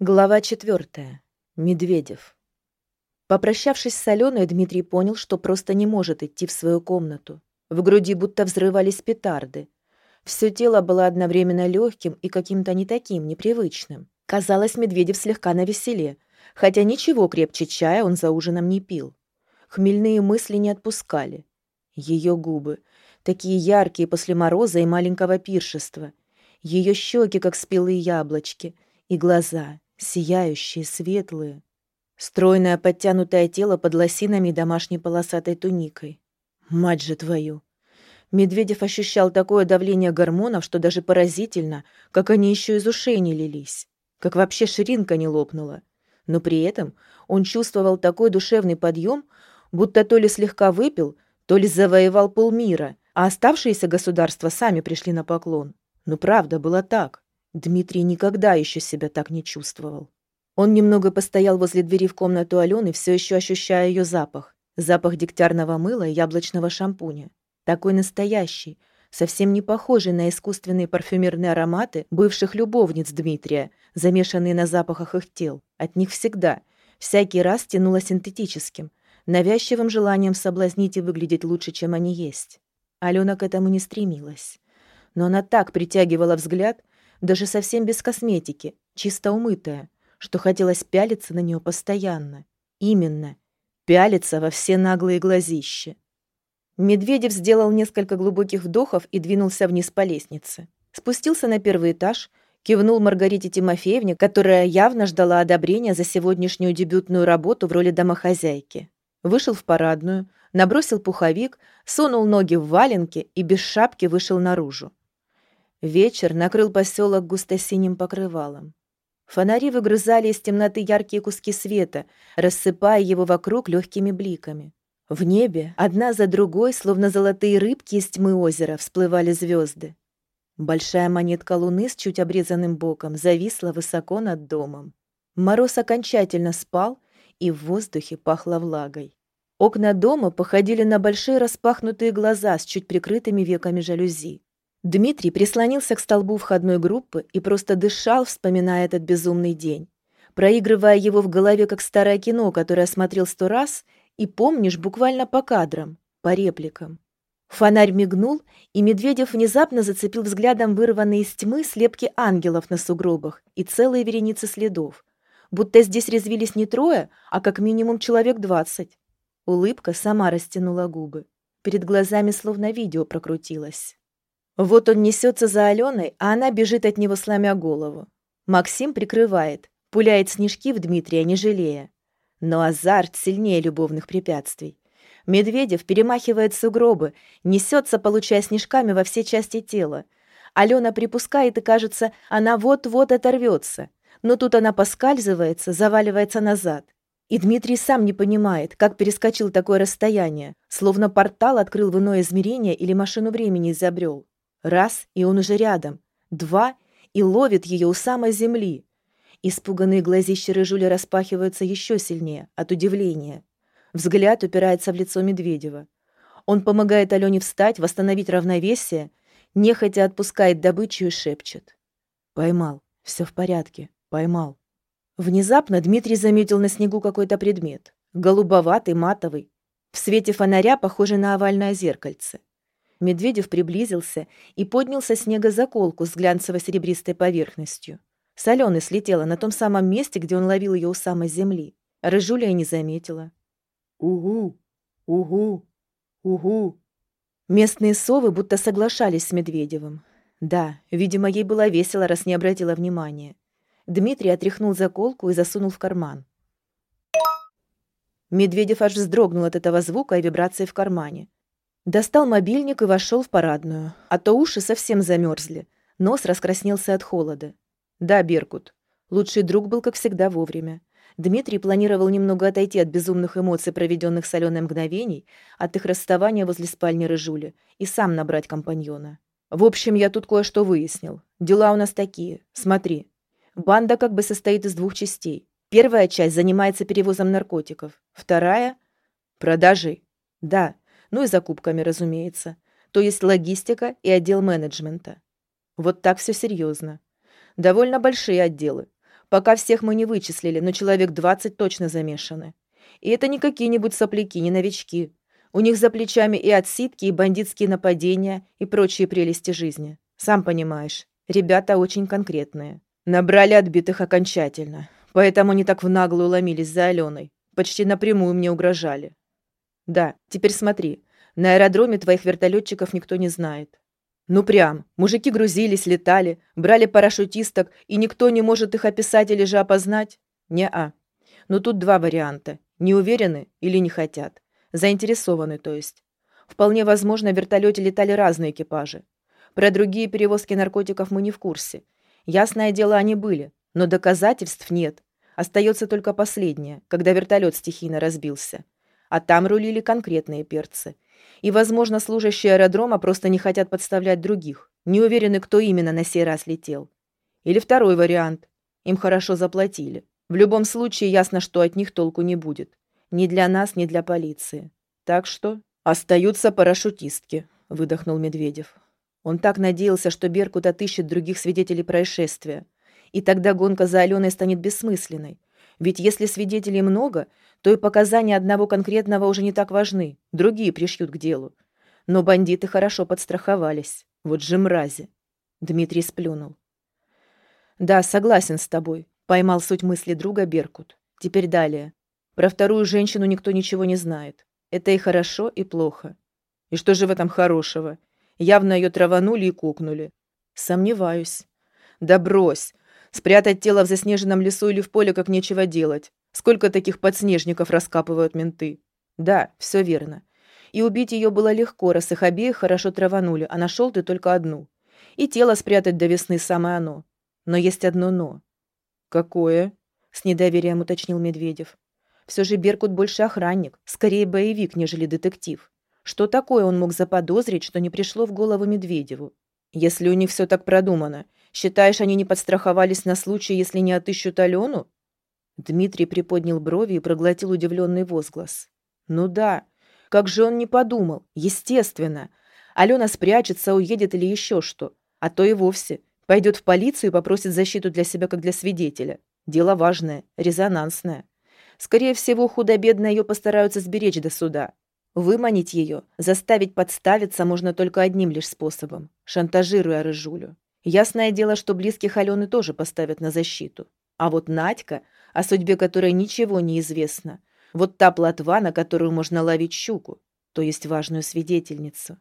Глава четвертая. Медведев. Попрощавшись с Аленой, Дмитрий понял, что просто не может идти в свою комнату. В груди будто взрывались петарды. Все тело было одновременно легким и каким-то не таким, непривычным. Казалось, Медведев слегка навеселе, хотя ничего крепче чая он за ужином не пил. Хмельные мысли не отпускали. Ее губы, такие яркие после мороза и маленького пиршества. Ее щеки, как спелые яблочки, и глаза, сияющие, светлые. Стройное подтянутое тело под лосинами домашней полосатой туникой. Мать же твою! Медведев ощущал такое давление гормонов, что даже поразительно, как они еще из ушей не лились. Как вообще ширинка не лопнула. Но при этом он чувствовал такой душевный подъем, будто то ли слегка выпил, то ли завоевал полмира, а оставшиеся государства сами пришли на поклон. Но правда было так. Дмитрий никогда еще себя так не чувствовал. Он немного постоял возле двери в комнату Алены, все еще ощущая ее запах. Запах дегтярного мыла и яблочного шампуня. Такой настоящий, совсем не похожий на искусственные парфюмерные ароматы бывших любовниц Дмитрия, замешанные на запахах их тел. От них всегда, всякий раз тянуло синтетическим, навязчивым желанием соблазнить и выглядеть лучше, чем они есть. Алена к этому не стремилась. Но она так притягивала взгляд, даже совсем без косметики, чисто умытая, что хотелось пялиться на нее постоянно. Именно, пялиться во все наглые глазища. Медведев сделал несколько глубоких вдохов и двинулся вниз по лестнице. Спустился на первый этаж, кивнул Маргарите Тимофеевне, которая явно ждала одобрения за сегодняшнюю дебютную работу в роли домохозяйки. Вышел в парадную, набросил пуховик, сунул ноги в валенки и без шапки вышел наружу. Вечер накрыл поселок густо-синим покрывалом. Фонари выгрызали из темноты яркие куски света, рассыпая его вокруг легкими бликами. В небе, одна за другой, словно золотые рыбки из тьмы озера, всплывали звезды. Большая монетка луны с чуть обрезанным боком зависла высоко над домом. Мороз окончательно спал, и в воздухе пахло влагой. Окна дома походили на большие распахнутые глаза с чуть прикрытыми веками жалюзи. Дмитрий прислонился к столбу входной группы и просто дышал, вспоминая этот безумный день, проигрывая его в голове как старое кино, которое смотрел сто раз и помнишь буквально по кадрам, по репликам. Фонарь мигнул, и Медведев внезапно зацепил взглядом вырванные из тьмы слепки ангелов на сугробах и целые вереницы следов. Будто здесь резвились не трое, а как минимум человек двадцать. Улыбка сама растянула губы. Перед глазами словно видео прокрутилось. Вот он несется за Аленой, а она бежит от него, сломя голову. Максим прикрывает, пуляет снежки в Дмитрия, не жалея. Но азарт сильнее любовных препятствий. Медведев перемахивает сугробы, несется, получая снежками во все части тела. Алена припускает, и кажется, она вот-вот оторвется. Но тут она поскальзывается, заваливается назад. И Дмитрий сам не понимает, как перескочил такое расстояние, словно портал открыл в иное измерение или машину времени изобрел. Раз, и он уже рядом. Два, и ловит ее у самой земли. Испуганные глазища Рыжуля распахиваются еще сильнее, от удивления. Взгляд упирается в лицо Медведева. Он помогает Алене встать, восстановить равновесие, нехотя отпускает добычу и шепчет. «Поймал. Все в порядке. Поймал». Внезапно Дмитрий заметил на снегу какой-то предмет. Голубоватый, матовый. В свете фонаря похожий на овальное зеркальце. Медведев приблизился и поднял со снега заколку с глянцево-серебристой поверхностью. Соленый слетела на том самом месте, где он ловил ее у самой земли. Рыжуля не заметила. «Угу! Угу! Угу!» Местные совы будто соглашались с Медведевым. Да, видимо, ей было весело, раз не обратила внимания. Дмитрий отряхнул заколку и засунул в карман. Медведев аж вздрогнул от этого звука и вибрации в кармане. Достал мобильник и вошел в парадную, а то уши совсем замерзли. Нос раскраснелся от холода. Да, Беркут. Лучший друг был, как всегда, вовремя. Дмитрий планировал немного отойти от безумных эмоций, проведенных соленой мгновений, от их расставания возле спальни Рыжули, и сам набрать компаньона. В общем, я тут кое-что выяснил. Дела у нас такие. Смотри. Банда как бы состоит из двух частей. Первая часть занимается перевозом наркотиков. Вторая — продажей. Да, ну и закупками, разумеется. То есть логистика и отдел менеджмента. Вот так все серьезно. Довольно большие отделы. Пока всех мы не вычислили, но человек двадцать точно замешаны. И это не какие-нибудь сопляки, не новички. У них за плечами и отсидки, и бандитские нападения, и прочие прелести жизни. Сам понимаешь, ребята очень конкретные. Набрали отбитых окончательно. Поэтому они так в наглую ломились за Аленой. Почти напрямую мне угрожали. Да, теперь смотри. На аэродроме твоих вертолетчиков никто не знает. Ну прям, мужики грузились, летали, брали парашютисток, и никто не может их описать или же опознать? Не-а. Но тут два варианта. Не уверены или не хотят. Заинтересованы, то есть. Вполне возможно, в вертолете летали разные экипажи. Про другие перевозки наркотиков мы не в курсе. Ясное дело, они были, но доказательств нет. Остается только последнее, когда вертолет стихийно разбился. А там рулили конкретные перцы – и, возможно, служащие аэродрома просто не хотят подставлять других, не уверены, кто именно на сей раз летел. Или второй вариант. Им хорошо заплатили. В любом случае ясно, что от них толку не будет. Ни для нас, ни для полиции. Так что остаются парашютистки, выдохнул Медведев. Он так надеялся, что Беркут отыщет других свидетелей происшествия. И тогда гонка за Аленой станет бессмысленной. Ведь если свидетелей много, то и показания одного конкретного уже не так важны, другие пришьют к делу. Но бандиты хорошо подстраховались. Вот же мрази. Дмитрий сплюнул. Да, согласен с тобой. Поймал суть мысли друга Беркут. Теперь далее. Про вторую женщину никто ничего не знает. Это и хорошо, и плохо. И что же в этом хорошего? Явно ее траванули и кукнули. Сомневаюсь. Да брось. Спрятать тело в заснеженном лесу или в поле как нечего делать. Сколько таких подснежников раскапывают менты? Да, все верно. И убить ее было легко, раз их обеих хорошо траванули, а нашел ты только одну. И тело спрятать до весны самое оно. Но есть одно «но». «Какое?» — с недоверием уточнил Медведев. Все же Беркут больше охранник, скорее боевик, нежели детектив. Что такое он мог заподозрить, что не пришло в голову Медведеву? Если у них все так продумано, считаешь, они не подстраховались на случай, если не отыщут Алену? Дмитрий приподнял брови и проглотил удивленный возглас. «Ну да, как же он не подумал? Естественно. Алена спрячется, уедет или еще что. А то и вовсе. Пойдет в полицию и попросит защиту для себя, как для свидетеля. Дело важное, резонансное. Скорее всего, худо-бедно ее постараются сберечь до суда. Выманить ее, заставить подставиться можно только одним лишь способом – шантажируя Рыжулю. Ясное дело, что близких Алены тоже поставят на защиту. А вот Надька – о судьбе которой ничего не известно. Вот та плотва, на которую можно ловить щуку, то есть важную свидетельницу.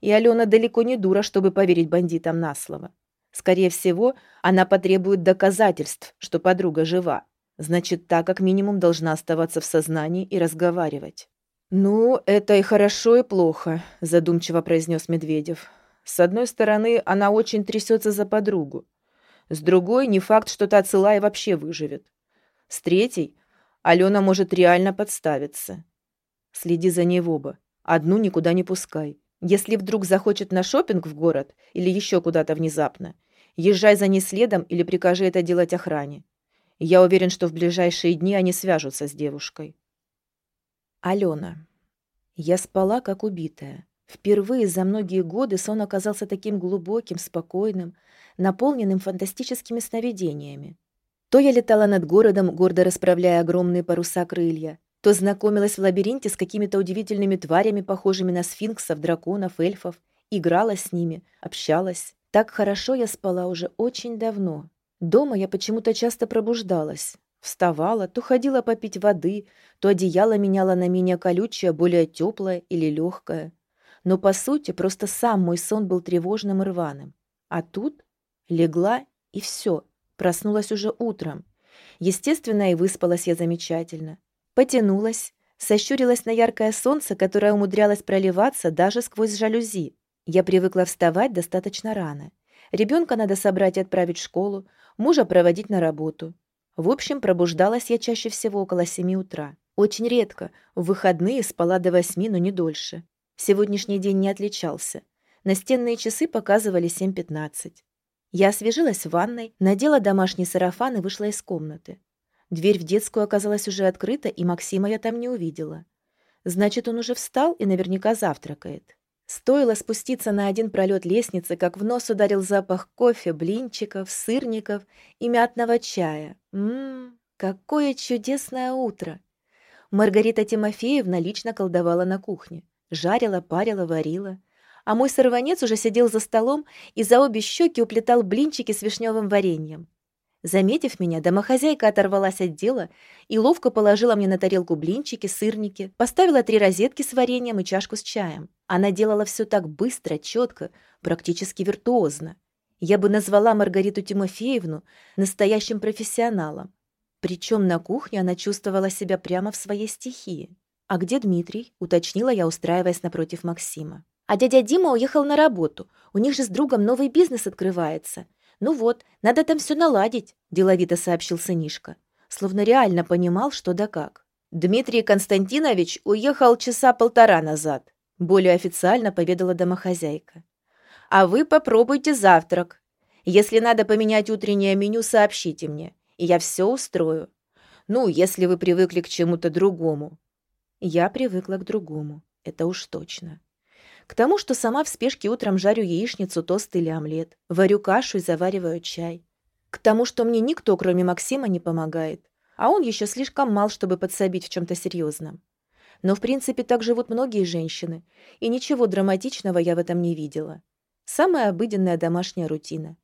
И Алена далеко не дура, чтобы поверить бандитам на слово. Скорее всего, она потребует доказательств, что подруга жива. Значит, та как минимум должна оставаться в сознании и разговаривать. «Ну, это и хорошо, и плохо», – задумчиво произнес Медведев. «С одной стороны, она очень трясется за подругу. С другой, не факт, что та цела и вообще выживет. С третьей Алена может реально подставиться. Следи за ней в оба. Одну никуда не пускай. Если вдруг захочет на шопинг в город или еще куда-то внезапно, езжай за ней следом или прикажи это делать охране. Я уверен, что в ближайшие дни они свяжутся с девушкой. Алена. Я спала, как убитая. Впервые за многие годы сон оказался таким глубоким, спокойным, наполненным фантастическими сновидениями. То я летала над городом, гордо расправляя огромные паруса крылья, то знакомилась в лабиринте с какими-то удивительными тварями, похожими на сфинксов, драконов, эльфов, играла с ними, общалась. Так хорошо я спала уже очень давно. Дома я почему-то часто пробуждалась. Вставала, то ходила попить воды, то одеяло меняла на менее колючее, более теплое или легкое. Но, по сути, просто сам мой сон был тревожным и рваным. А тут легла, и все — Проснулась уже утром. Естественно, и выспалась я замечательно. Потянулась, сощурилась на яркое солнце, которое умудрялось проливаться даже сквозь жалюзи. Я привыкла вставать достаточно рано. Ребенка надо собрать и отправить в школу, мужа проводить на работу. В общем, пробуждалась я чаще всего около семи утра. Очень редко, в выходные спала до восьми, но не дольше. Сегодняшний день не отличался. Настенные часы показывали семь пятнадцать. Я освежилась в ванной, надела домашний сарафан и вышла из комнаты. Дверь в детскую оказалась уже открыта, и Максима я там не увидела. Значит, он уже встал и наверняка завтракает. Стоило спуститься на один пролет лестницы, как в нос ударил запах кофе, блинчиков, сырников и мятного чая. Ммм, какое чудесное утро! Маргарита Тимофеевна лично колдовала на кухне. Жарила, парила, варила. А мой сорванец уже сидел за столом и за обе щеки уплетал блинчики с вишневым вареньем. Заметив меня, домохозяйка оторвалась от дела и ловко положила мне на тарелку блинчики, сырники, поставила три розетки с вареньем и чашку с чаем. Она делала все так быстро, четко, практически виртуозно. Я бы назвала Маргариту Тимофеевну настоящим профессионалом. Причем на кухне она чувствовала себя прямо в своей стихии. «А где Дмитрий?» — уточнила я, устраиваясь напротив Максима. «А дядя Дима уехал на работу. У них же с другом новый бизнес открывается. «Ну вот, надо там все наладить», – деловито сообщил сынишка. Словно реально понимал, что да как. «Дмитрий Константинович уехал часа полтора назад», – более официально поведала домохозяйка. «А вы попробуйте завтрак. Если надо поменять утреннее меню, сообщите мне, и я все устрою. Ну, если вы привыкли к чему-то другому». Я привыкла к другому, это уж точно. К тому, что сама в спешке утром жарю яичницу, тост или омлет, варю кашу и завариваю чай. К тому, что мне никто, кроме Максима, не помогает. А он еще слишком мал, чтобы подсобить в чем-то серьезном. Но, в принципе, так живут многие женщины, и ничего драматичного я в этом не видела. Самая обыденная домашняя рутина.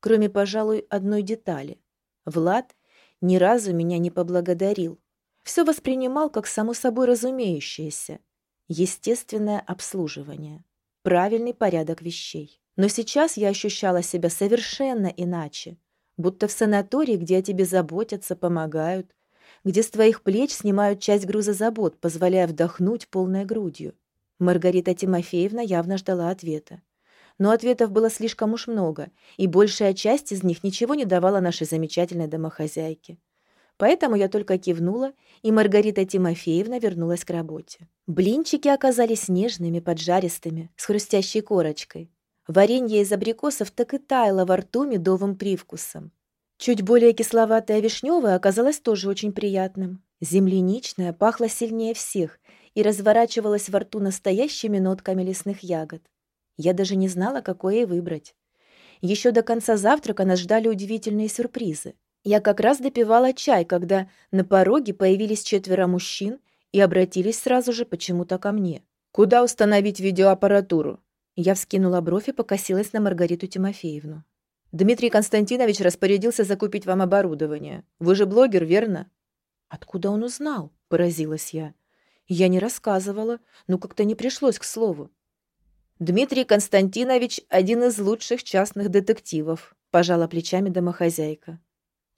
Кроме, пожалуй, одной детали. Влад ни разу меня не поблагодарил. Все воспринимал как само собой разумеющееся – естественное обслуживание, правильный порядок вещей. Но сейчас я ощущала себя совершенно иначе, будто в санатории, где о тебе заботятся, помогают, где с твоих плеч снимают часть груза забот, позволяя вдохнуть полной грудью. Маргарита Тимофеевна явно ждала ответа. Но ответов было слишком уж много, и большая часть из них ничего не давала нашей замечательной домохозяйке. Поэтому я только кивнула, и Маргарита Тимофеевна вернулась к работе. Блинчики оказались нежными, поджаристыми, с хрустящей корочкой. Варенье из абрикосов так и таяло во рту медовым привкусом. Чуть более кисловатое вишневое оказалось тоже очень приятным. Земляничное пахло сильнее всех и разворачивалось во рту настоящими нотками лесных ягод. Я даже не знала, какое выбрать. Еще до конца завтрака нас ждали удивительные сюрпризы. Я как раз допивала чай, когда на пороге появились четверо мужчин и обратились сразу же почему-то ко мне. «Куда установить видеоаппаратуру?» Я вскинула бровь и покосилась на Маргариту Тимофеевну. «Дмитрий Константинович распорядился закупить вам оборудование. Вы же блогер, верно?» «Откуда он узнал?» – поразилась я. Я не рассказывала, но как-то не пришлось к слову. «Дмитрий Константинович – один из лучших частных детективов», – пожала плечами домохозяйка.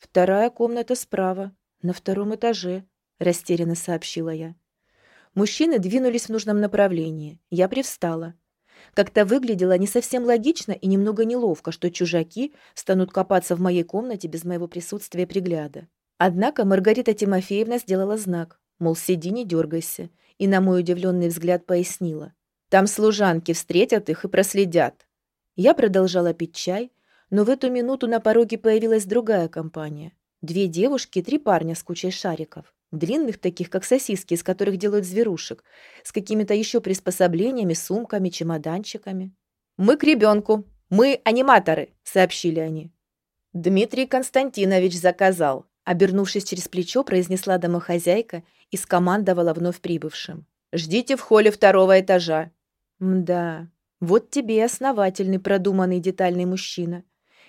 «Вторая комната справа, на втором этаже», — растерянно сообщила я. Мужчины двинулись в нужном направлении. Я привстала. Как-то выглядело не совсем логично и немного неловко, что чужаки станут копаться в моей комнате без моего присутствия и пригляда. Однако Маргарита Тимофеевна сделала знак, мол, сиди, не дергайся, и на мой удивленный взгляд пояснила. Там служанки встретят их и проследят. Я продолжала пить чай, но в эту минуту на пороге появилась другая компания. Две девушки три парня с кучей шариков. Длинных таких, как сосиски, из которых делают зверушек, с какими-то еще приспособлениями, сумками, чемоданчиками. «Мы к ребенку! Мы аниматоры!» — сообщили они. «Дмитрий Константинович заказал», — обернувшись через плечо, произнесла домохозяйка и скомандовала вновь прибывшим. «Ждите в холле второго этажа». «Мда, вот тебе и основательный, продуманный, детальный мужчина.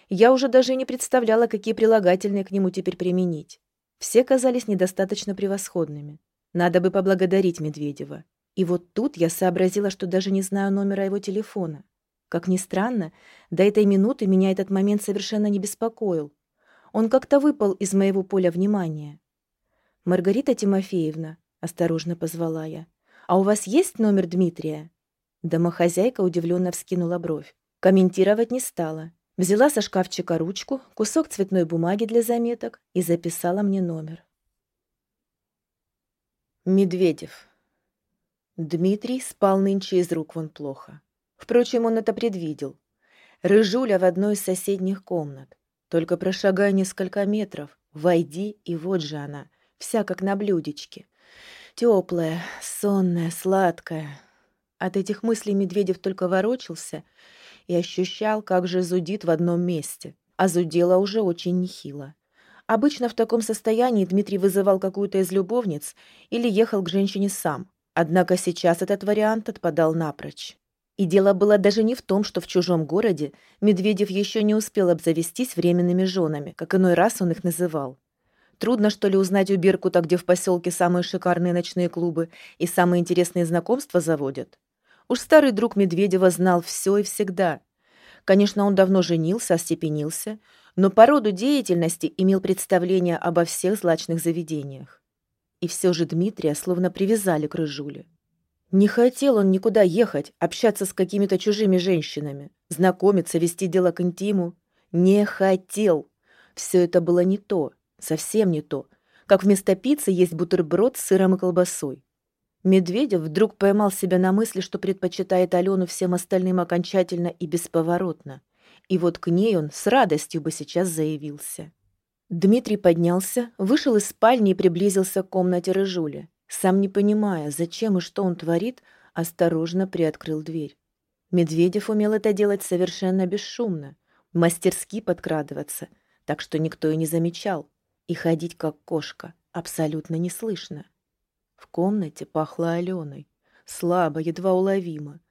Я уже даже не представляла, какие прилагательные к нему теперь применить. Все казались недостаточно превосходными. Надо бы поблагодарить Медведева. И вот тут я сообразила, что даже не знаю номера его телефона. Как ни странно, до этой минуты меня этот момент совершенно не беспокоил. Он как-то выпал из моего поля внимания. «Маргарита Тимофеевна», — осторожно позвала я, — «а у вас есть номер Дмитрия?» Домохозяйка удивленно вскинула бровь. Комментировать не стала. Взяла со шкафчика ручку, кусок цветной бумаги для заметок и записала мне номер. Медведев. Дмитрий спал нынче из рук вон плохо. Впрочем, он это предвидел. Рыжуля в одной из соседних комнат. Только прошагай несколько метров, войди, и вот же она, вся как на блюдечке. Теплая, сонная, сладкая. От этих мыслей Медведев только ворочался и ощущал, как же зудит в одном месте. А зудело уже очень нехило. Обычно в таком состоянии Дмитрий вызывал какую-то из любовниц или ехал к женщине сам. Однако сейчас этот вариант отпадал напрочь. И дело было даже не в том, что в чужом городе Медведев еще не успел обзавестись временными женами, как иной раз он их называл. Трудно, что ли, узнать у Беркута, где в поселке самые шикарные ночные клубы и самые интересные знакомства заводят. Уж старый друг Медведева знал все и всегда. Конечно, он давно женился, остепенился, но по роду деятельности имел представление обо всех злачных заведениях. И все же Дмитрия словно привязали к Рыжуле. Не хотел он никуда ехать, общаться с какими-то чужими женщинами, знакомиться, вести дело к интиму. Не хотел. Все это было не то, совсем не то. Как вместо пиццы есть бутерброд с сыром и колбасой. Медведев вдруг поймал себя на мысли, что предпочитает Алену всем остальным окончательно и бесповоротно. И вот к ней он с радостью бы сейчас заявился. Дмитрий поднялся, вышел из спальни и приблизился к комнате Рыжули. Сам не понимая, зачем и что он творит, осторожно приоткрыл дверь. Медведев умел это делать совершенно бесшумно, мастерски подкрадываться, так что никто и не замечал, и ходить как кошка абсолютно не слышно. В комнате пахло Аленой, слабо, едва уловимо.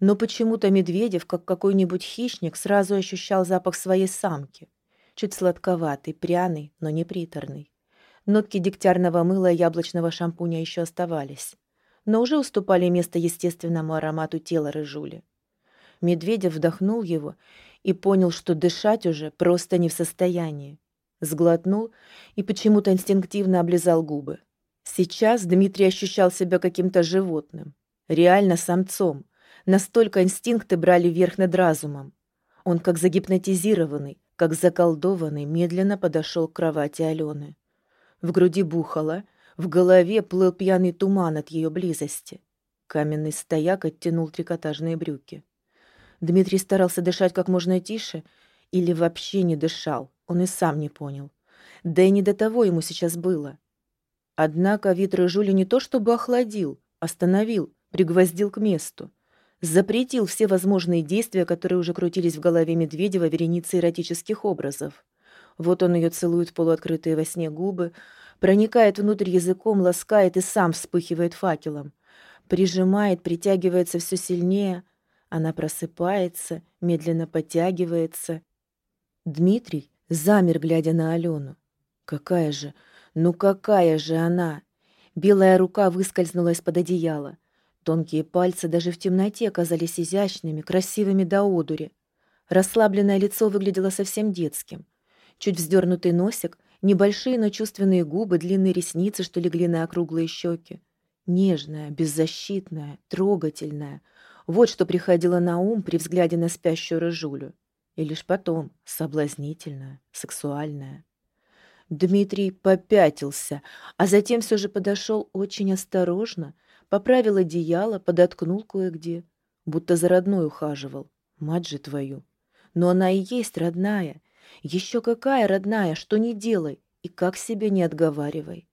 Но почему-то Медведев, как какой-нибудь хищник, сразу ощущал запах своей самки. Чуть сладковатый, пряный, но не приторный. Нотки дегтярного мыла и яблочного шампуня еще оставались, но уже уступали место естественному аромату тела рыжули. Медведев вдохнул его и понял, что дышать уже просто не в состоянии. Сглотнул и почему-то инстинктивно облизал губы. Сейчас Дмитрий ощущал себя каким-то животным, реально самцом — Настолько инстинкты брали верх над разумом. Он, как загипнотизированный, как заколдованный, медленно подошел к кровати Алены. В груди бухало, в голове плыл пьяный туман от ее близости. Каменный стояк оттянул трикотажные брюки. Дмитрий старался дышать как можно тише или вообще не дышал, он и сам не понял. Да и не до того ему сейчас было. Однако вид рыжули не то чтобы охладил, остановил, пригвоздил к месту запретил все возможные действия, которые уже крутились в голове Медведева вереницей эротических образов. Вот он ее целует в полуоткрытые во сне губы, проникает внутрь языком, ласкает и сам вспыхивает факелом. Прижимает, притягивается все сильнее. Она просыпается, медленно подтягивается. Дмитрий замер, глядя на Алену. Какая же, ну какая же она! Белая рука выскользнула из-под одеяла. Тонкие пальцы даже в темноте казались изящными, красивыми до одури. Расслабленное лицо выглядело совсем детским. Чуть вздернутый носик, небольшие, но чувственные губы, длинные ресницы, что легли на округлые щеки. Нежная, беззащитная, трогательная. Вот что приходило на ум при взгляде на спящую рыжулю. И лишь потом соблазнительная, сексуальная. Дмитрий попятился, а затем все же подошел очень осторожно, поправил одеяло, подоткнул кое-где, будто за родной ухаживал. Мать же твою! Но она и есть родная. Еще какая родная, что не делай и как себе не отговаривай.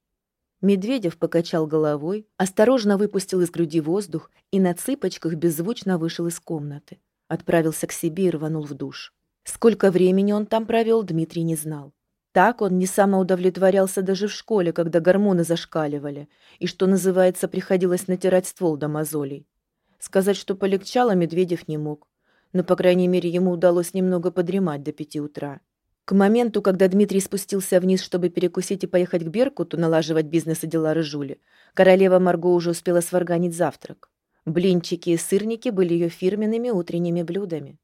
Медведев покачал головой, осторожно выпустил из груди воздух и на цыпочках беззвучно вышел из комнаты. Отправился к себе и рванул в душ. Сколько времени он там провел, Дмитрий не знал. Так он не самоудовлетворялся даже в школе, когда гормоны зашкаливали, и, что называется, приходилось натирать ствол до мозолей. Сказать, что полегчало, Медведев не мог. Но, по крайней мере, ему удалось немного подремать до пяти утра. К моменту, когда Дмитрий спустился вниз, чтобы перекусить и поехать к Беркуту, налаживать бизнес и дела Рыжули, королева Марго уже успела сварганить завтрак. Блинчики и сырники были ее фирменными утренними блюдами.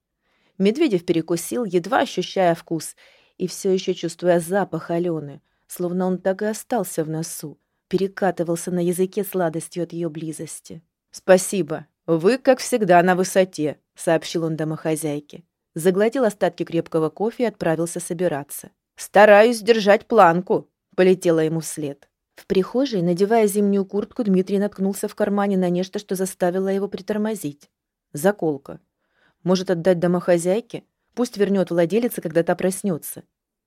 Медведев перекусил, едва ощущая вкус, и все еще чувствуя запах Алены, словно он так и остался в носу, перекатывался на языке сладостью от ее близости. «Спасибо. Вы, как всегда, на высоте», — сообщил он домохозяйке. Заглотил остатки крепкого кофе и отправился собираться. «Стараюсь держать планку», — полетела ему вслед. В прихожей, надевая зимнюю куртку, Дмитрий наткнулся в кармане на нечто, что заставило его притормозить. Заколка. Может, отдать домохозяйке? Пусть вернет владелица, когда та проснется.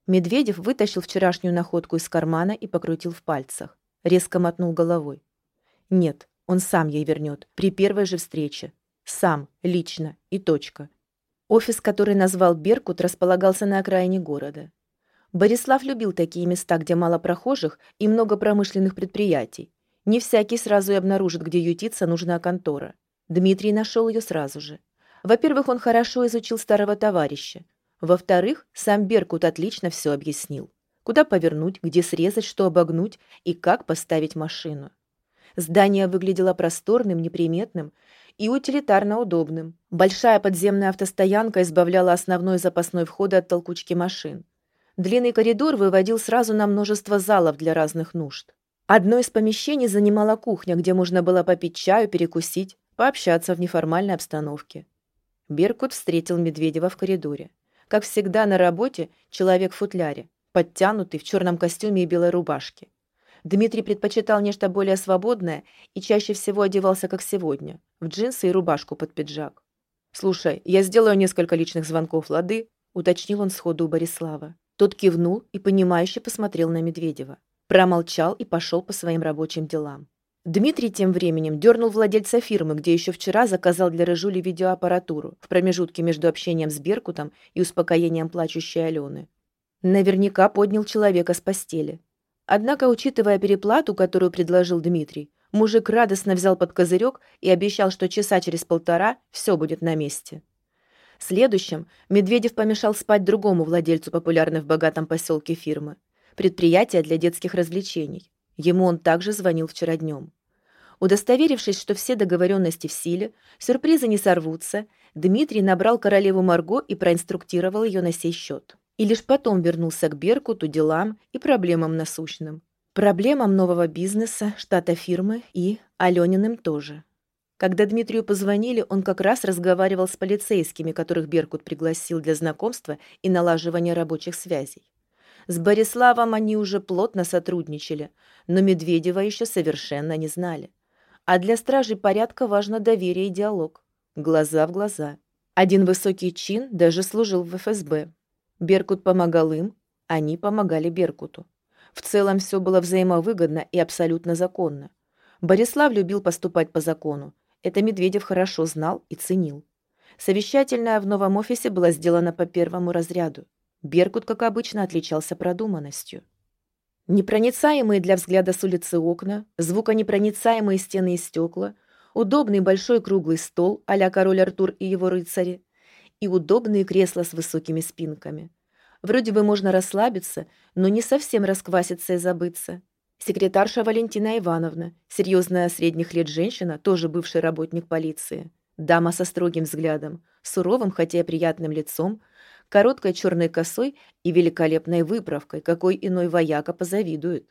Медведев вытащил вчерашнюю находку из кармана и покрутил в пальцах. Резко мотнул головой. Нет, Он сам ей вернет, при первой же встрече. Сам, лично и точка. Офис, который назвал Беркут, располагался на окраине города. Борислав любил такие места, где мало прохожих и много промышленных предприятий. Не всякий сразу и обнаружит, где ютиться нужная контора. Дмитрий нашел ее сразу же. Во-первых, он хорошо изучил старого товарища. Во-вторых, сам Беркут отлично все объяснил. Куда повернуть, где срезать, что обогнуть и как поставить машину. Здание выглядело просторным, неприметным и утилитарно удобным. Большая подземная автостоянка избавляла основной запасной вход от толкучки машин. Длинный коридор выводил сразу на множество залов для разных нужд. Одно из помещений занимала кухня, где можно было попить чаю, перекусить, пообщаться в неформальной обстановке. Беркут встретил Медведева в коридоре. Как всегда на работе, человек в футляре, подтянутый в черном костюме и белой рубашке. Дмитрий предпочитал нечто более свободное и чаще всего одевался, как сегодня, в джинсы и рубашку под пиджак. «Слушай, я сделаю несколько личных звонков, лады?» — уточнил он сходу у Борислава. Тот кивнул и, понимающе посмотрел на Медведева. Промолчал и пошел по своим рабочим делам. Дмитрий тем временем дернул владельца фирмы, где еще вчера заказал для Рыжули видеоаппаратуру в промежутке между общением с Беркутом и успокоением плачущей Алены. Наверняка поднял человека с постели. Однако, учитывая переплату, которую предложил Дмитрий, мужик радостно взял под козырек и обещал, что часа через полтора все будет на месте. Следующим Медведев помешал спать другому владельцу популярной в богатом поселке фирмы. Предприятие для детских развлечений. Ему он также звонил вчера днем. Удостоверившись, что все договоренности в силе, сюрпризы не сорвутся, Дмитрий набрал королеву Марго и проинструктировал ее на сей счет. И лишь потом вернулся к Беркуту, делам и проблемам насущным. Проблемам нового бизнеса, штата фирмы и Алёниным тоже. Когда Дмитрию позвонили, он как раз разговаривал с полицейскими, которых Беркут пригласил для знакомства и налаживания рабочих связей. С Бориславом они уже плотно сотрудничали, но Медведева еще совершенно не знали. А для стражей порядка важно доверие и диалог. Глаза в глаза. Один высокий чин даже служил в ФСБ. Беркут помогал им, они помогали Беркуту. В целом все было взаимовыгодно и абсолютно законно. Борислав любил поступать по закону. Это Медведев хорошо знал и ценил. Совещательная в новом офисе была сделана по первому разряду. Беркут, как обычно, отличался продуманностью. Непроницаемые для взгляда с улицы окна, звуконепроницаемые стены и стекла, удобный большой круглый стол а король Артур и его рыцари и удобные кресла с высокими спинками. Вроде бы можно расслабиться, но не совсем раскваситься и забыться. Секретарша Валентина Ивановна, серьезная средних лет женщина, тоже бывший работник полиции. Дама со строгим взглядом, суровым, хотя и приятным лицом, короткой черной косой и великолепной выправкой, какой иной вояка позавидует.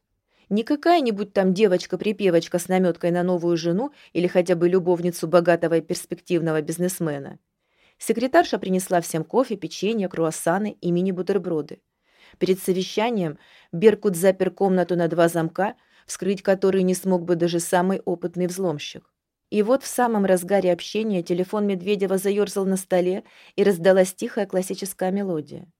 Не какая-нибудь там девочка-припевочка с наметкой на новую жену или хотя бы любовницу богатого и перспективного бизнесмена. Секретарша принесла всем кофе, печенье, круассаны и мини-бутерброды. Перед совещанием Беркут запер комнату на два замка, вскрыть который не смог бы даже самый опытный взломщик. И вот в самом разгаре общения телефон Медведева заерзал на столе, и раздалась тихая классическая мелодия.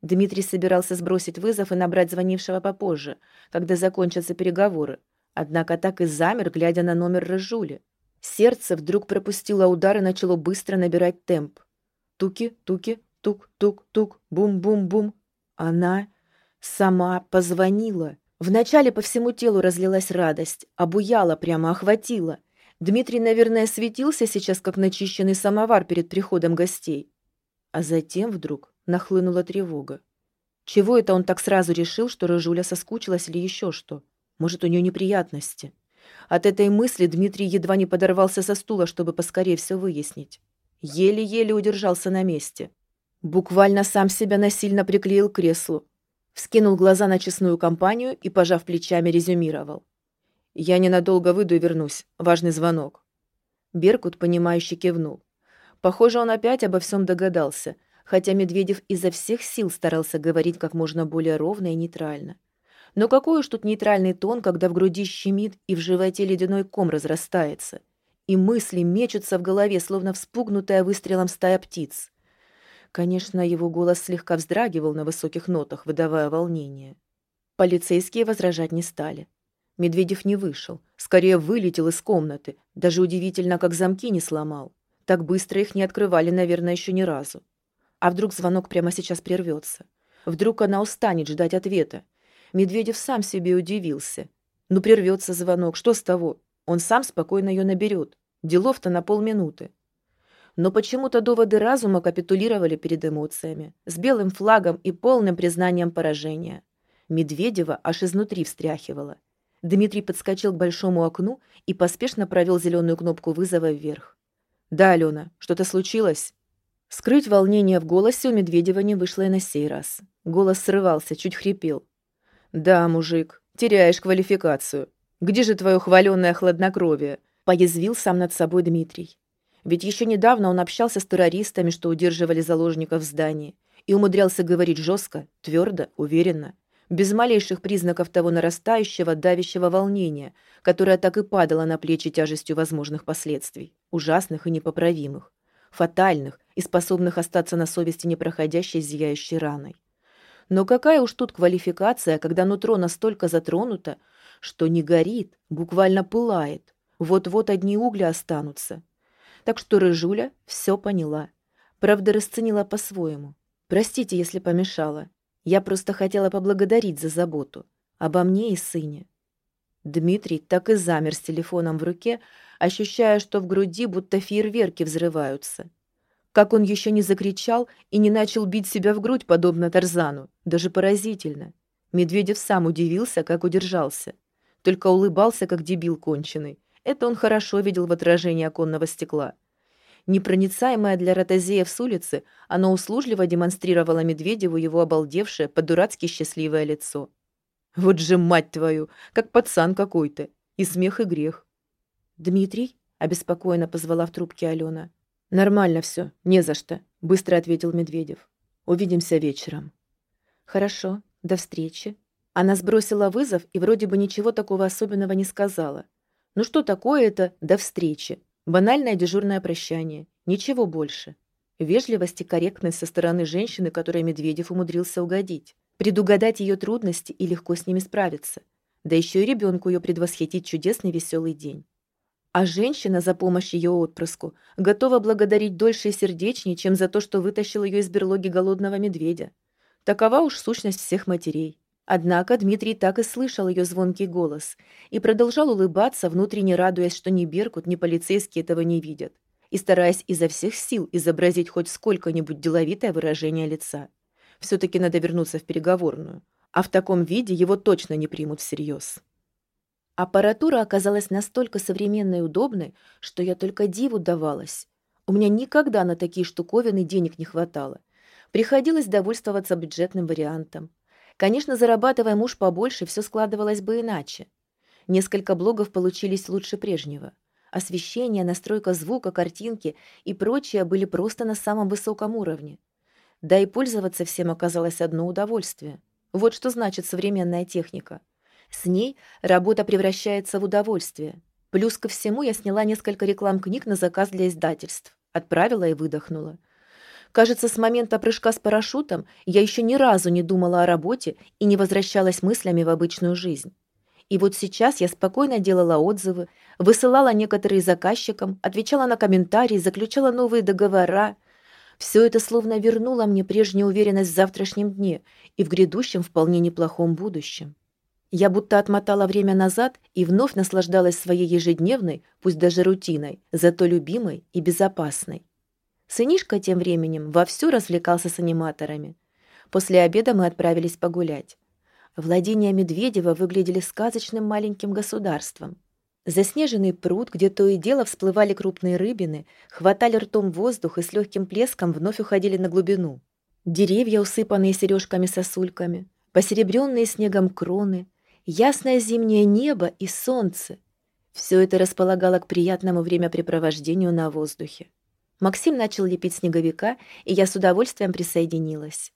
Дмитрий собирался сбросить вызов и набрать звонившего попозже, когда закончатся переговоры, однако так и замер, глядя на номер Рыжули. Сердце вдруг пропустило удар и начало быстро набирать темп. Туки, туки, тук-тук-тук, бум-бум-бум. Она сама позвонила. Вначале по всему телу разлилась радость, обуяла, прямо охватила — Дмитрий, наверное, светился сейчас, как начищенный самовар перед приходом гостей. А затем вдруг нахлынула тревога. Чего это он так сразу решил, что Рыжуля соскучилась или еще что? Может, у нее неприятности? От этой мысли Дмитрий едва не подорвался со стула, чтобы поскорее все выяснить. Еле-еле удержался на месте. Буквально сам себя насильно приклеил к креслу. Вскинул глаза на честную компанию и, пожав плечами, резюмировал. «Я ненадолго выйду и вернусь. Важный звонок». Беркут, понимающе кивнул. Похоже, он опять обо всем догадался, хотя Медведев изо всех сил старался говорить как можно более ровно и нейтрально. Но какой уж тут нейтральный тон, когда в груди щемит и в животе ледяной ком разрастается, и мысли мечутся в голове, словно вспугнутая выстрелом стая птиц. Конечно, его голос слегка вздрагивал на высоких нотах, выдавая волнение. Полицейские возражать не стали. Медведев не вышел, скорее вылетел из комнаты, даже удивительно, как замки не сломал. Так быстро их не открывали, наверное, еще ни разу. А вдруг звонок прямо сейчас прервется? Вдруг она устанет ждать ответа? Медведев сам себе удивился. Ну, прервется звонок, что с того? Он сам спокойно ее наберет. Делов-то на полминуты. Но почему-то доводы разума капитулировали перед эмоциями, с белым флагом и полным признанием поражения. Медведева аж изнутри встряхивала. Дмитрий подскочил к большому окну и поспешно провел зеленую кнопку вызова вверх. «Да, Алена, что-то случилось?» Скрыть волнение в голосе у Медведева не вышло и на сей раз. Голос срывался, чуть хрипел. «Да, мужик, теряешь квалификацию. Где же твое хваленное хладнокровие?» Поязвил сам над собой Дмитрий. Ведь еще недавно он общался с террористами, что удерживали заложников в здании, и умудрялся говорить жестко, твердо, уверенно, без малейших признаков того нарастающего, давящего волнения, которое так и падало на плечи тяжестью возможных последствий, ужасных и непоправимых, фатальных и способных остаться на совести непроходящей зияющей раной. Но какая уж тут квалификация, когда нутро настолько затронуто, что не горит, буквально пылает, вот-вот одни угли останутся, так что Рыжуля все поняла. Правда, расценила по-своему. Простите, если помешала. Я просто хотела поблагодарить за заботу. Обо мне и сыне. Дмитрий так и замер с телефоном в руке, ощущая, что в груди будто фейерверки взрываются. Как он еще не закричал и не начал бить себя в грудь, подобно Тарзану. Даже поразительно. Медведев сам удивился, как удержался. Только улыбался, как дебил конченый. Это он хорошо видел в отражении оконного стекла. Непроницаемое для ротозеев с улицы, оно услужливо демонстрировало Медведеву его обалдевшее, по-дурацки счастливое лицо. «Вот же мать твою! Как пацан какой-то! И смех, и грех!» «Дмитрий?» — обеспокоенно позвала в трубке Алена. «Нормально все, не за что», — быстро ответил Медведев. «Увидимся вечером». «Хорошо, до встречи». Она сбросила вызов и вроде бы ничего такого особенного не сказала. Ну что такое это «до встречи»? Банальное дежурное прощание. Ничего больше. Вежливость и корректность со стороны женщины, которой Медведев умудрился угодить. Предугадать ее трудности и легко с ними справиться. Да еще и ребенку ее предвосхитить чудесный веселый день. А женщина за помощь ее отпрыску готова благодарить дольше и сердечнее, чем за то, что вытащил ее из берлоги голодного медведя. Такова уж сущность всех матерей. Однако Дмитрий так и слышал ее звонкий голос и продолжал улыбаться, внутренне радуясь, что ни Беркут, ни полицейские этого не видят, и стараясь изо всех сил изобразить хоть сколько-нибудь деловитое выражение лица. Все-таки надо вернуться в переговорную, а в таком виде его точно не примут всерьез. Аппаратура оказалась настолько современной и удобной, что я только диву давалась. У меня никогда на такие штуковины денег не хватало. Приходилось довольствоваться бюджетным вариантом. Конечно, зарабатывая муж побольше, все складывалось бы иначе. Несколько блогов получились лучше прежнего. Освещение, настройка звука, картинки и прочее были просто на самом высоком уровне. Да и пользоваться всем оказалось одно удовольствие. Вот что значит современная техника. С ней работа превращается в удовольствие. Плюс ко всему я сняла несколько реклам книг на заказ для издательств. Отправила и выдохнула. Кажется, с момента прыжка с парашютом я еще ни разу не думала о работе и не возвращалась мыслями в обычную жизнь. И вот сейчас я спокойно делала отзывы, высылала некоторые заказчикам, отвечала на комментарии, заключала новые договора. Все это словно вернуло мне прежнюю уверенность в завтрашнем дне и в грядущем вполне неплохом будущем. Я будто отмотала время назад и вновь наслаждалась своей ежедневной, пусть даже рутиной, зато любимой и безопасной. Сынишка тем временем вовсю развлекался с аниматорами. После обеда мы отправились погулять. Владения Медведева выглядели сказочным маленьким государством. Заснеженный пруд, где то и дело всплывали крупные рыбины, хватали ртом воздух и с легким плеском вновь уходили на глубину. Деревья, усыпанные сережками-сосульками, посеребренные снегом кроны, ясное зимнее небо и солнце. Все это располагало к приятному времяпрепровождению на воздухе. Максим начал лепить снеговика, и я с удовольствием присоединилась.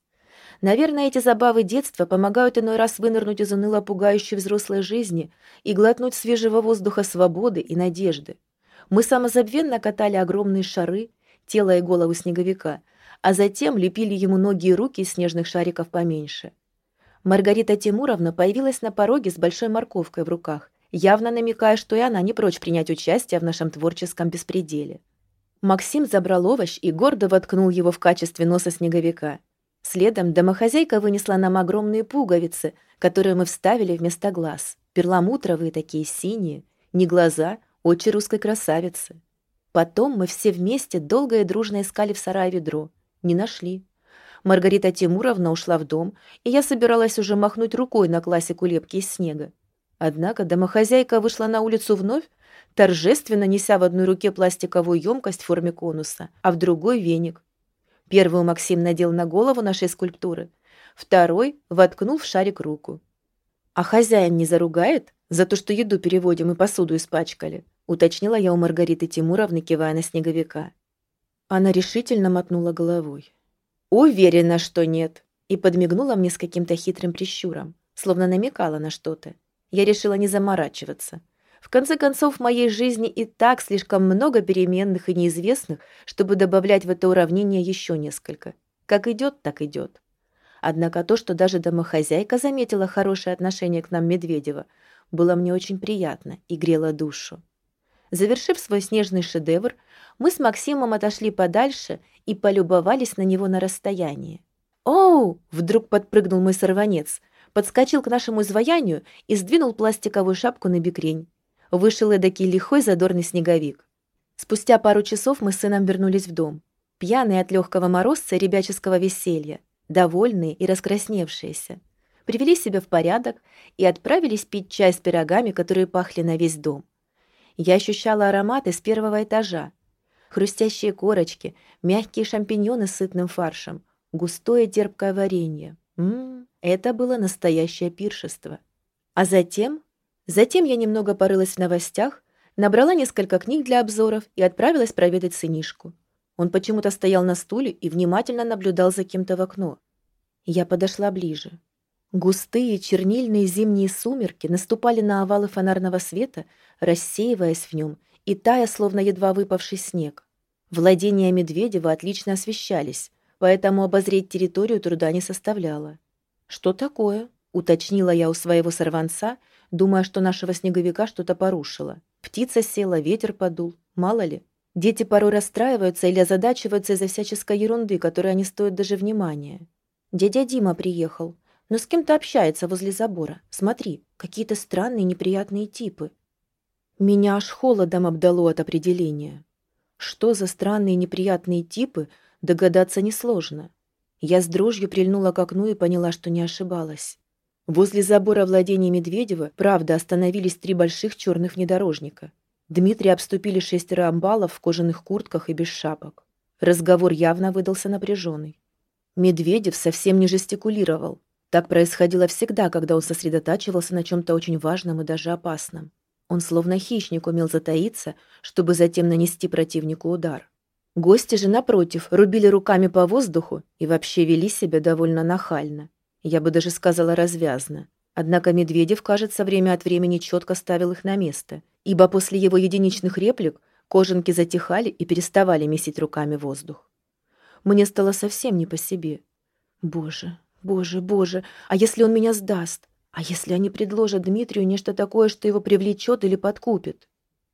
Наверное, эти забавы детства помогают иной раз вынырнуть из уныло пугающей взрослой жизни и глотнуть свежего воздуха свободы и надежды. Мы самозабвенно катали огромные шары, тело и голову снеговика, а затем лепили ему ноги и руки из снежных шариков поменьше. Маргарита Тимуровна появилась на пороге с большой морковкой в руках явно намекая, что и она не прочь принять участие в нашем творческом беспределе. Максим забрал овощ и гордо воткнул его в качестве носа снеговика. Следом домохозяйка вынесла нам огромные пуговицы, которые мы вставили вместо глаз. Перламутровые такие синие, не глаза, очи русской красавицы. Потом мы все вместе долго и дружно искали в сарае ведро. Не нашли. Маргарита Тимуровна ушла в дом, и я собиралась уже махнуть рукой на классику лепки из снега. Однако домохозяйка вышла на улицу вновь, торжественно неся в одной руке пластиковую емкость в форме конуса, а в другой — веник. Первую Максим надел на голову нашей скульптуры, второй воткнул в шарик руку. «А хозяин не заругает за то, что еду переводим и посуду испачкали?» — уточнила я у Маргариты Тимуровны, кивая на снеговика. Она решительно мотнула головой. «Уверена, что нет!» и подмигнула мне с каким-то хитрым прищуром, словно намекала на что-то. Я решила не заморачиваться. В конце концов, в моей жизни и так слишком много переменных и неизвестных, чтобы добавлять в это уравнение еще несколько. Как идет, так идет. Однако то, что даже домохозяйка заметила хорошее отношение к нам Медведева, было мне очень приятно и грело душу. Завершив свой снежный шедевр, мы с Максимом отошли подальше и полюбовались на него на расстоянии. «Оу!» — вдруг подпрыгнул мой сорванец, подскочил к нашему изваянию и сдвинул пластиковую шапку на бекрень. Вышел эдакий лихой задорный снеговик. Спустя пару часов мы с сыном вернулись в дом. Пьяные от легкого морозца ребяческого веселья, довольные и раскрасневшиеся. Привели себя в порядок и отправились пить чай с пирогами, которые пахли на весь дом. Я ощущала ароматы с первого этажа. Хрустящие корочки, мягкие шампиньоны с сытным фаршем, густое терпкое варенье. Ммм, это было настоящее пиршество. А затем Затем я немного порылась в новостях, набрала несколько книг для обзоров и отправилась проведать сынишку. Он почему-то стоял на стуле и внимательно наблюдал за кем-то в окно. Я подошла ближе. Густые чернильные зимние сумерки наступали на овалы фонарного света, рассеиваясь в нем и тая, словно едва выпавший снег. Владения Медведева отлично освещались, поэтому обозреть территорию труда не составляло. «Что такое?» — уточнила я у своего сорванца — думая, что нашего снеговика что-то порушило. Птица села, ветер подул. Мало ли. Дети порой расстраиваются или озадачиваются из-за всяческой ерунды, которая не стоит даже внимания. Дядя Дима приехал, но с кем-то общается возле забора. Смотри, какие-то странные неприятные типы. Меня аж холодом обдало от определения. Что за странные неприятные типы, догадаться несложно. Я с дрожью прильнула к окну и поняла, что не ошибалась. Возле забора владения Медведева, правда, остановились три больших черных внедорожника. Дмитрия обступили шестеро амбалов в кожаных куртках и без шапок. Разговор явно выдался напряженный. Медведев совсем не жестикулировал. Так происходило всегда, когда он сосредотачивался на чем-то очень важном и даже опасном. Он словно хищник умел затаиться, чтобы затем нанести противнику удар. Гости же, напротив, рубили руками по воздуху и вообще вели себя довольно нахально. Я бы даже сказала развязно. Однако Медведев, кажется, время от времени четко ставил их на место, ибо после его единичных реплик кожанки затихали и переставали месить руками воздух. Мне стало совсем не по себе. Боже, боже, боже, а если он меня сдаст? А если они предложат Дмитрию нечто такое, что его привлечет или подкупит?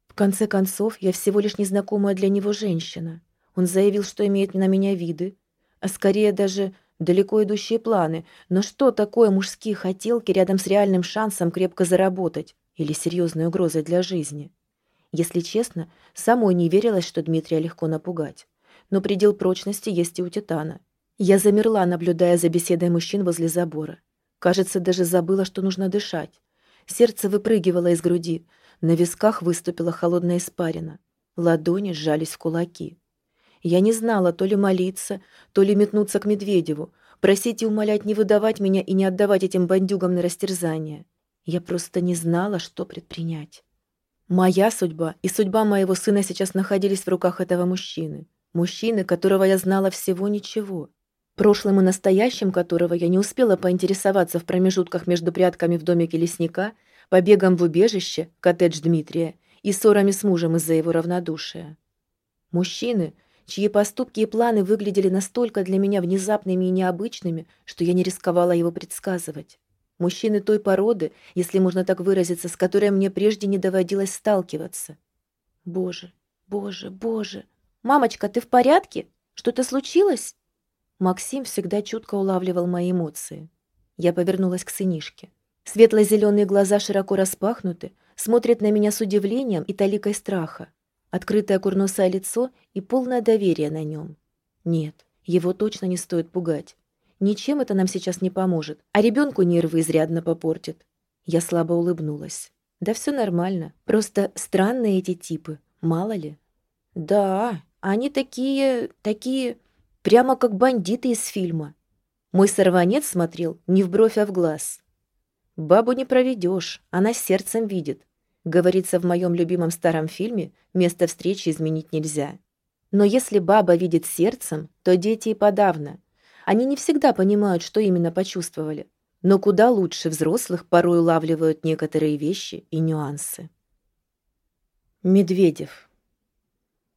В конце концов, я всего лишь незнакомая для него женщина. Он заявил, что имеет на меня виды, а скорее даже далеко идущие планы, но что такое мужские хотелки рядом с реальным шансом крепко заработать или серьезной угрозой для жизни? Если честно, самой не верилось, что Дмитрия легко напугать. Но предел прочности есть и у Титана. Я замерла, наблюдая за беседой мужчин возле забора. Кажется, даже забыла, что нужно дышать. Сердце выпрыгивало из груди, на висках выступила холодная испарина. Ладони сжались в кулаки. Я не знала, то ли молиться, то ли метнуться к Медведеву, просить и умолять не выдавать меня и не отдавать этим бандюгам на растерзание. Я просто не знала, что предпринять. Моя судьба и судьба моего сына сейчас находились в руках этого мужчины. Мужчины, которого я знала всего ничего. Прошлым и настоящим которого я не успела поинтересоваться в промежутках между прятками в домике лесника, побегом в убежище, коттедж Дмитрия, и ссорами с мужем из-за его равнодушия. Мужчины — чьи поступки и планы выглядели настолько для меня внезапными и необычными, что я не рисковала его предсказывать. Мужчины той породы, если можно так выразиться, с которой мне прежде не доводилось сталкиваться. Боже, боже, боже. Мамочка, ты в порядке? Что-то случилось? Максим всегда чутко улавливал мои эмоции. Я повернулась к сынишке. Светло-зеленые глаза широко распахнуты, смотрят на меня с удивлением и толикой страха. Открытое курносое лицо и полное доверие на нем. Нет, его точно не стоит пугать. Ничем это нам сейчас не поможет, а ребенку нервы изрядно попортит. Я слабо улыбнулась. Да все нормально, просто странные эти типы, мало ли. Да, они такие, такие, прямо как бандиты из фильма. Мой сорванец смотрел не в бровь, а в глаз. Бабу не проведешь, она сердцем видит. Говорится в моем любимом старом фильме, место встречи изменить нельзя. Но если баба видит сердцем, то дети и подавно. Они не всегда понимают, что именно почувствовали. Но куда лучше взрослых порой улавливают некоторые вещи и нюансы. Медведев.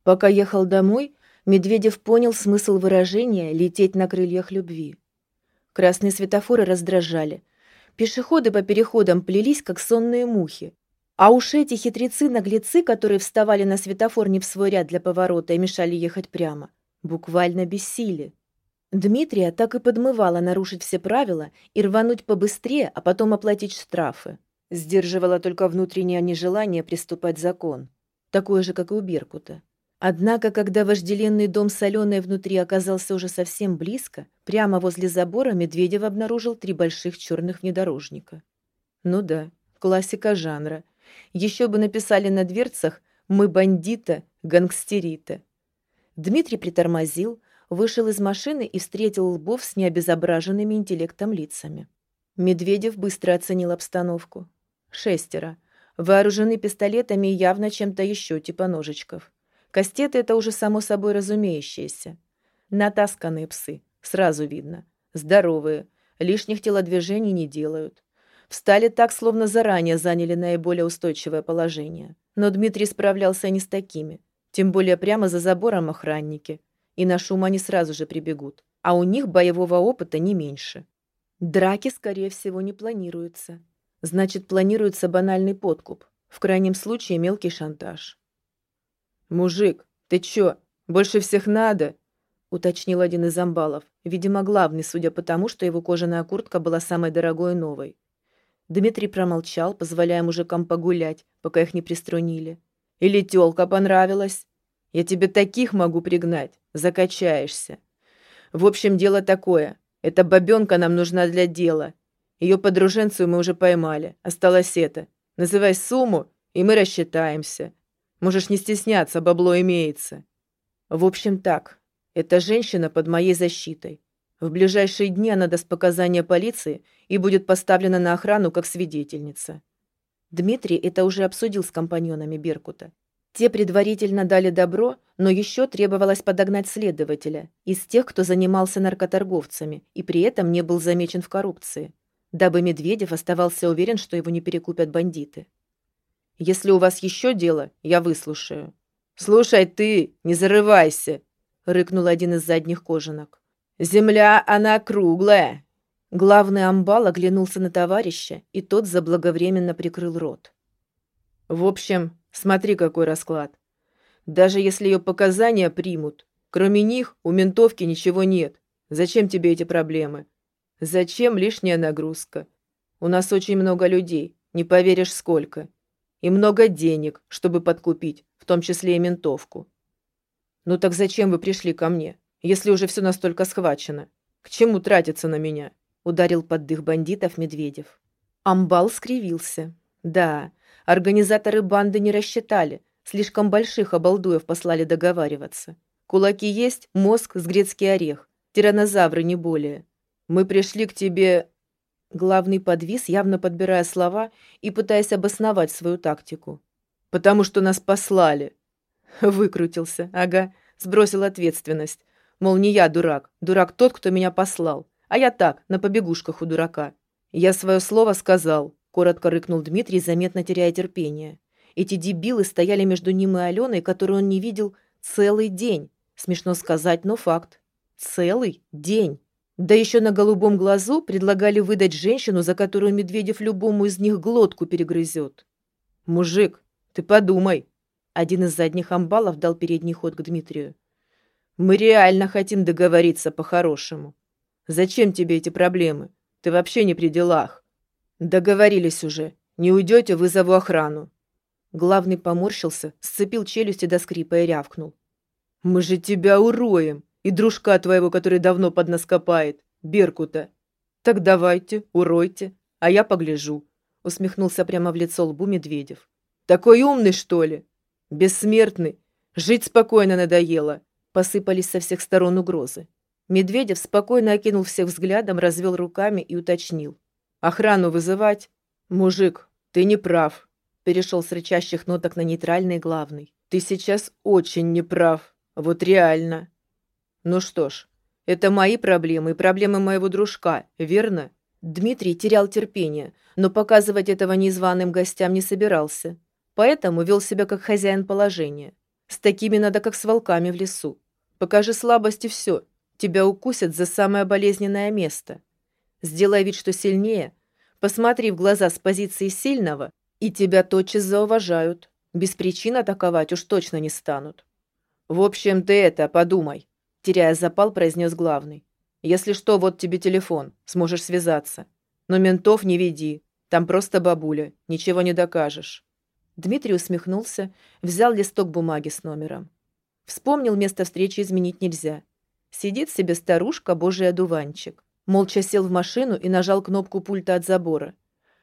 Пока ехал домой, Медведев понял смысл выражения «лететь на крыльях любви». Красные светофоры раздражали, Пешеходы по переходам плелись, как сонные мухи. А уж эти хитрецы-наглецы, которые вставали на светофор не в свой ряд для поворота и мешали ехать прямо, буквально бессили. Дмитрия так и подмывала нарушить все правила и рвануть побыстрее, а потом оплатить штрафы. Сдерживала только внутреннее нежелание приступать закон. Такое же, как и у Беркута. Однако, когда вожделенный дом соленой внутри оказался уже совсем близко, прямо возле забора Медведев обнаружил три больших черных внедорожника. Ну да, классика жанра. Еще бы написали на дверцах «Мы бандита, гангстерита». Дмитрий притормозил, вышел из машины и встретил лбов с необезображенными интеллектом лицами. Медведев быстро оценил обстановку. Шестеро. Вооружены пистолетами и явно чем-то еще, типа ножичков. Кастеты — это уже само собой разумеющееся. Натасканные псы, сразу видно. Здоровые, лишних телодвижений не делают. Встали так, словно заранее заняли наиболее устойчивое положение. Но Дмитрий справлялся не с такими. Тем более прямо за забором охранники. И на шум они сразу же прибегут. А у них боевого опыта не меньше. Драки, скорее всего, не планируются. Значит, планируется банальный подкуп. В крайнем случае мелкий шантаж. «Мужик, ты чё, больше всех надо?» — уточнил один из амбалов, видимо, главный, судя по тому, что его кожаная куртка была самой дорогой и новой. Дмитрий промолчал, позволяя мужикам погулять, пока их не приструнили. «Или тёлка понравилась? Я тебе таких могу пригнать, закачаешься. В общем, дело такое. Эта бабёнка нам нужна для дела. Её подруженцию мы уже поймали. Осталось это. Называй сумму, и мы рассчитаемся. Можешь не стесняться, бабло имеется. В общем так, эта женщина под моей защитой. В ближайшие дни она даст показания полиции и будет поставлена на охрану как свидетельница. Дмитрий это уже обсудил с компаньонами Беркута. Те предварительно дали добро, но еще требовалось подогнать следователя из тех, кто занимался наркоторговцами и при этом не был замечен в коррупции, дабы Медведев оставался уверен, что его не перекупят бандиты. Если у вас еще дело, я выслушаю». «Слушай ты, не зарывайся!» — рыкнул один из задних кожанок. «Земля, она круглая!» Главный амбал оглянулся на товарища, и тот заблаговременно прикрыл рот. «В общем, смотри, какой расклад. Даже если ее показания примут, кроме них у ментовки ничего нет. Зачем тебе эти проблемы? Зачем лишняя нагрузка? У нас очень много людей, не поверишь сколько и много денег, чтобы подкупить, в том числе и ментовку. Ну так зачем вы пришли ко мне, если уже все настолько схвачено? К чему тратиться на меня? Ударил под дых бандитов Медведев. Амбал скривился. Да, организаторы банды не рассчитали. Слишком больших обалдуев послали договариваться. Кулаки есть, мозг с грецкий орех. Тиранозавры не более. Мы пришли к тебе Главный подвис, явно подбирая слова и пытаясь обосновать свою тактику. «Потому что нас послали». Выкрутился, ага, сбросил ответственность. Мол, не я дурак, дурак тот, кто меня послал, а я так, на побегушках у дурака. Я свое слово сказал, коротко рыкнул Дмитрий, заметно теряя терпение. Эти дебилы стояли между ним и Аленой, которую он не видел целый день. Смешно сказать, но факт. Целый день. Да еще на голубом глазу предлагали выдать женщину, за которую Медведев любому из них глотку перегрызет. «Мужик, ты подумай!» Один из задних амбалов дал передний ход к Дмитрию. «Мы реально хотим договориться по-хорошему. Зачем тебе эти проблемы? Ты вообще не при делах». «Договорились уже. Не уйдете, вызову охрану». Главный поморщился, сцепил челюсти до скрипа и рявкнул. «Мы же тебя уроем!» И дружка твоего, который давно под нас копает, Беркута. Так давайте, уройте, а я погляжу. Усмехнулся прямо в лицо лбу Медведев. Такой умный, что ли? Бессмертный. Жить спокойно надоело. Посыпались со всех сторон угрозы. Медведев спокойно окинул всех взглядом, развел руками и уточнил. «Охрану вызывать?» «Мужик, ты не прав», — перешел с рычащих ноток на нейтральный главный. «Ты сейчас очень не прав. Вот реально. Ну что ж, это мои проблемы и проблемы моего дружка, верно? Дмитрий терял терпение, но показывать этого незваным гостям не собирался. Поэтому вел себя как хозяин положения. С такими надо как с волками в лесу. Покажи слабость и все. Тебя укусят за самое болезненное место. Сделай вид, что сильнее. Посмотри в глаза с позиции сильного, и тебя тотчас зауважают. Без причин атаковать уж точно не станут. В общем, ты это, подумай теряя запал, произнес главный. «Если что, вот тебе телефон, сможешь связаться. Но ментов не веди, там просто бабуля, ничего не докажешь». Дмитрий усмехнулся, взял листок бумаги с номером. Вспомнил, место встречи изменить нельзя. Сидит себе старушка, божий одуванчик. Молча сел в машину и нажал кнопку пульта от забора.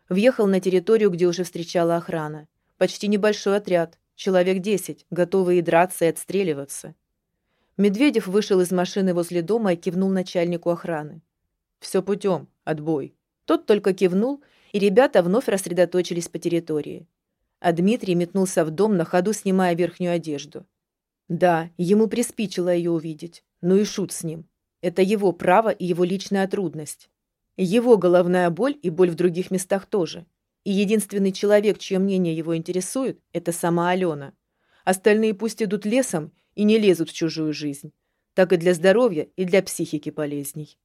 Въехал на территорию, где уже встречала охрана. Почти небольшой отряд, человек десять, готовые драться и отстреливаться. Медведев вышел из машины возле дома и кивнул начальнику охраны. «Все путем. Отбой». Тот только кивнул, и ребята вновь рассредоточились по территории. А Дмитрий метнулся в дом, на ходу снимая верхнюю одежду. Да, ему приспичило ее увидеть. Ну и шут с ним. Это его право и его личная трудность. Его головная боль и боль в других местах тоже. И единственный человек, чье мнение его интересует, это сама Алена. Остальные пусть идут лесом и не лезут в чужую жизнь. Так и для здоровья, и для психики полезней.